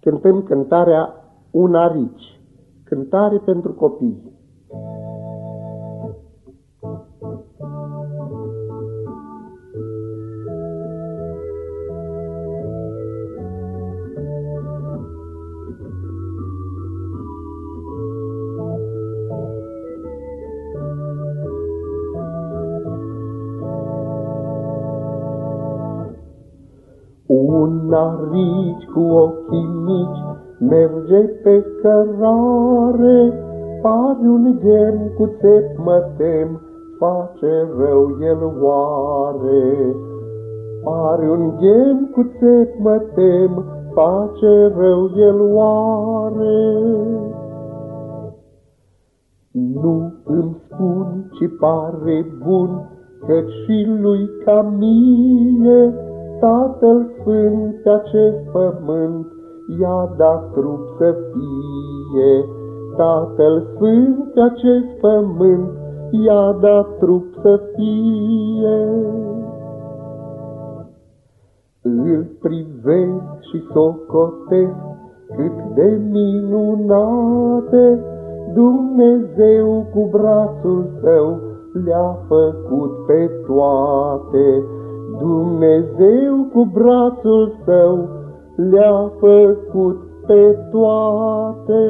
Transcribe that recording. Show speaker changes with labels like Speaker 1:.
Speaker 1: cântăm cântarea Unarici, cântare pentru copii. Un arici cu ochii mici merge pe cărare, Pare un gem cu țep mă tem, face rău el oare. Pare un gem cu țep mă tem, face rău el oare. Nu îmi spun ce pare bun, căci și lui ca mie, Tatăl Sfânt pe acest pământ i-a dat trup să fie. Tatăl Sfânt pe acest pământ i-a dat trup să fie. Îl privesc și socotesc cât de minunate Dumnezeu cu brațul său le-a făcut pe toate. Dumnezeu cu brațul său le-a făcut pe toate.